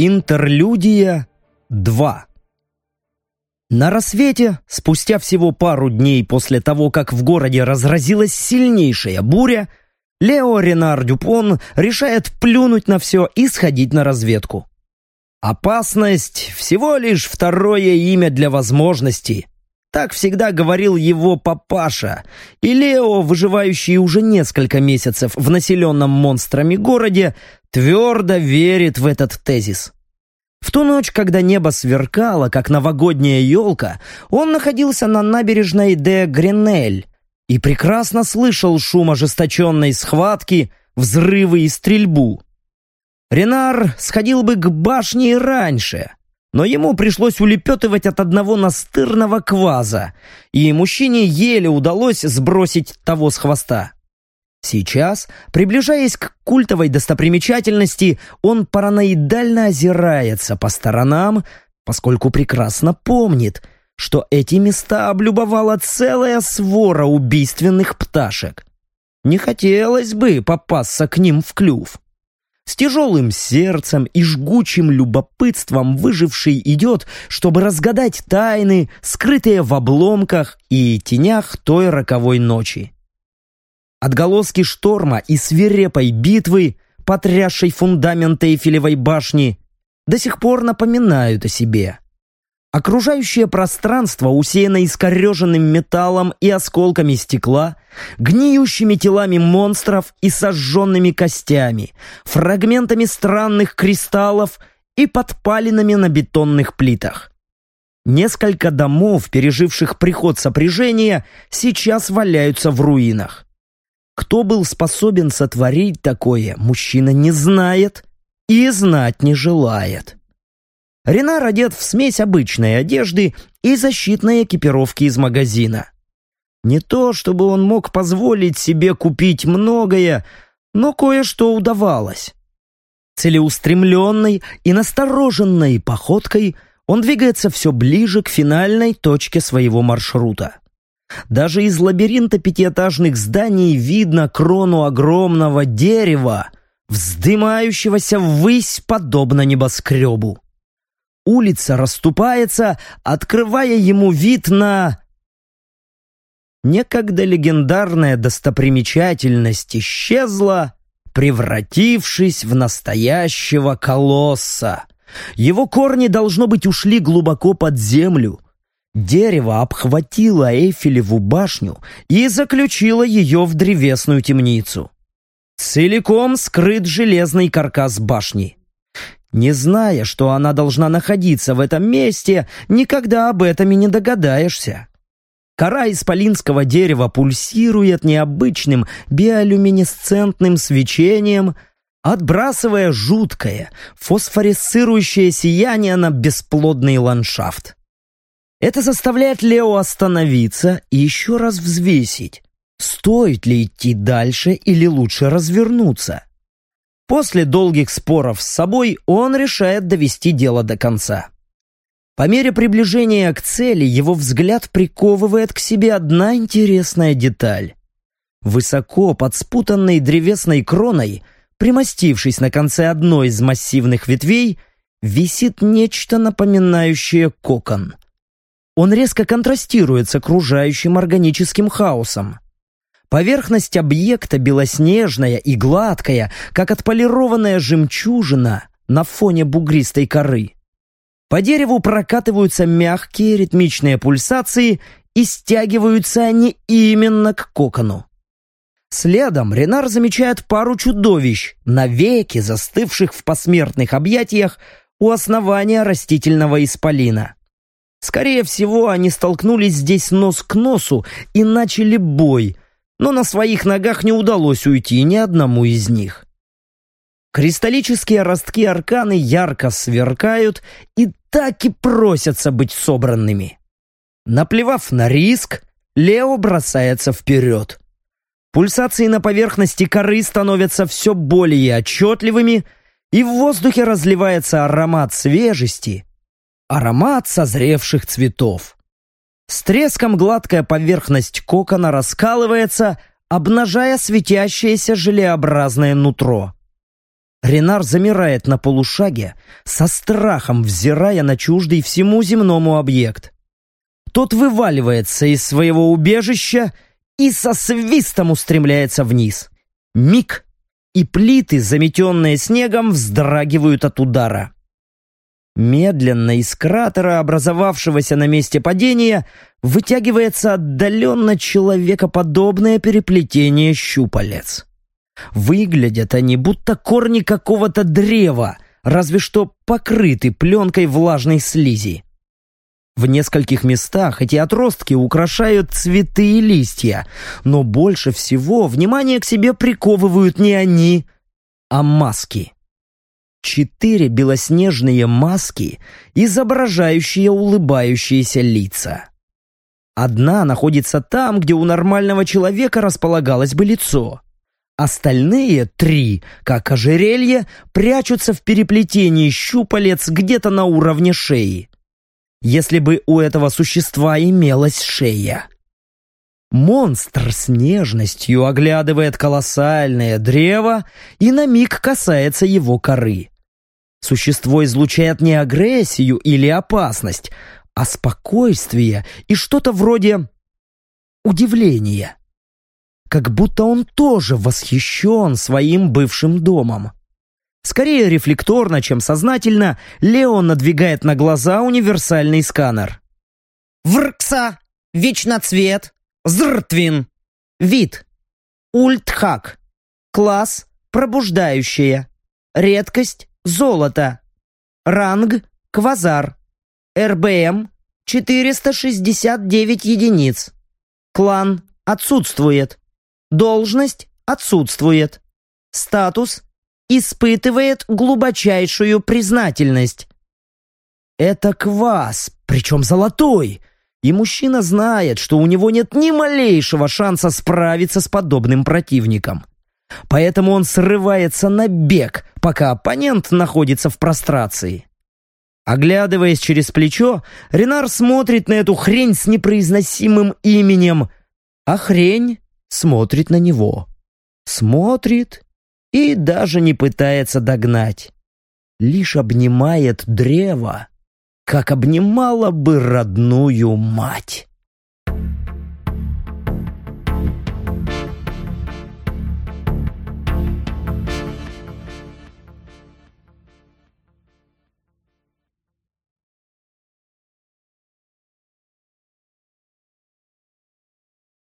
Интерлюдия 2 На рассвете, спустя всего пару дней после того, как в городе разразилась сильнейшая буря, Лео Ренар Дюпон решает плюнуть на все и сходить на разведку. Опасность – всего лишь второе имя для возможностей. Так всегда говорил его папаша, и Лео, выживающий уже несколько месяцев в населенном монстрами городе, твердо верит в этот тезис. В ту ночь, когда небо сверкало, как новогодняя елка, он находился на набережной де Гренель и прекрасно слышал шум ожесточенной схватки, взрывы и стрельбу. Ренар сходил бы к башне раньше, но ему пришлось улепетывать от одного настырного кваза, и мужчине еле удалось сбросить того с хвоста. Сейчас, приближаясь к культовой достопримечательности, он параноидально озирается по сторонам, поскольку прекрасно помнит, что эти места облюбовала целая свора убийственных пташек. Не хотелось бы попасться к ним в клюв. С тяжелым сердцем и жгучим любопытством выживший идет, чтобы разгадать тайны, скрытые в обломках и тенях той роковой ночи. Отголоски шторма и свирепой битвы, потрясшей фундамент Эйфелевой башни, до сих пор напоминают о себе. Окружающее пространство усеяно искореженным металлом и осколками стекла, гниющими телами монстров и сожженными костями, фрагментами странных кристаллов и подпалинами на бетонных плитах. Несколько домов, переживших приход сопряжения, сейчас валяются в руинах. Кто был способен сотворить такое, мужчина не знает и знать не желает. Ренар одет в смесь обычной одежды и защитной экипировки из магазина. Не то, чтобы он мог позволить себе купить многое, но кое-что удавалось. Целеустремленной и настороженной походкой он двигается все ближе к финальной точке своего маршрута. Даже из лабиринта пятиэтажных зданий видно крону огромного дерева, вздымающегося ввысь подобно небоскребу. Улица расступается, открывая ему вид на... Некогда легендарная достопримечательность исчезла, превратившись в настоящего колосса. Его корни, должно быть, ушли глубоко под землю — Дерево обхватило Эйфелеву башню и заключило ее в древесную темницу. Целиком скрыт железный каркас башни. Не зная, что она должна находиться в этом месте, никогда об этом и не догадаешься. Кора исполинского дерева пульсирует необычным биолюминесцентным свечением, отбрасывая жуткое, фосфоресцирующее сияние на бесплодный ландшафт. Это заставляет Лео остановиться и еще раз взвесить, стоит ли идти дальше или лучше развернуться. После долгих споров с собой он решает довести дело до конца. По мере приближения к цели его взгляд приковывает к себе одна интересная деталь. Высоко под спутанной древесной кроной, примостившись на конце одной из массивных ветвей, висит нечто напоминающее кокон — он резко контрастирует с окружающим органическим хаосом. Поверхность объекта белоснежная и гладкая, как отполированная жемчужина на фоне бугристой коры. По дереву прокатываются мягкие ритмичные пульсации и стягиваются они именно к кокону. Следом Ренар замечает пару чудовищ, навеки застывших в посмертных объятиях у основания растительного исполина. Скорее всего, они столкнулись здесь нос к носу и начали бой, но на своих ногах не удалось уйти ни одному из них. Кристаллические ростки арканы ярко сверкают и так и просятся быть собранными. Наплевав на риск, Лео бросается вперед. Пульсации на поверхности коры становятся все более отчетливыми, и в воздухе разливается аромат свежести, аромат созревших цветов. С треском гладкая поверхность кокона раскалывается, обнажая светящееся желеобразное нутро. Ренар замирает на полушаге, со страхом взирая на чуждый всему земному объект. Тот вываливается из своего убежища и со свистом устремляется вниз. Миг, и плиты, заметенные снегом, вздрагивают от удара. Медленно из кратера, образовавшегося на месте падения, вытягивается отдаленно человекоподобное переплетение щупалец. Выглядят они будто корни какого-то древа, разве что покрыты пленкой влажной слизи. В нескольких местах эти отростки украшают цветы и листья, но больше всего внимание к себе приковывают не они, а маски. Четыре белоснежные маски, изображающие улыбающиеся лица. Одна находится там, где у нормального человека располагалось бы лицо. Остальные три, как ожерелье, прячутся в переплетении щупалец где-то на уровне шеи если бы у этого существа имелась шея. Монстр с нежностью оглядывает колоссальное древо и на миг касается его коры. Существо излучает не агрессию или опасность, а спокойствие и что-то вроде удивления. Как будто он тоже восхищен своим бывшим домом. Скорее рефлекторно, чем сознательно, Леон надвигает на глаза универсальный сканер. Вркса, Вечноцвет, Зртвин. Вид. Ультхак. Класс. Пробуждающее. Редкость. Золото. Ранг. Квазар. РБМ. 469 единиц. Клан. Отсутствует. Должность. Отсутствует. Статус испытывает глубочайшую признательность. Это квас, причем золотой, и мужчина знает, что у него нет ни малейшего шанса справиться с подобным противником. Поэтому он срывается на бег, пока оппонент находится в прострации. Оглядываясь через плечо, Ренар смотрит на эту хрень с непроизносимым именем, а хрень смотрит на него. Смотрит и даже не пытается догнать. Лишь обнимает древо, как обнимала бы родную мать.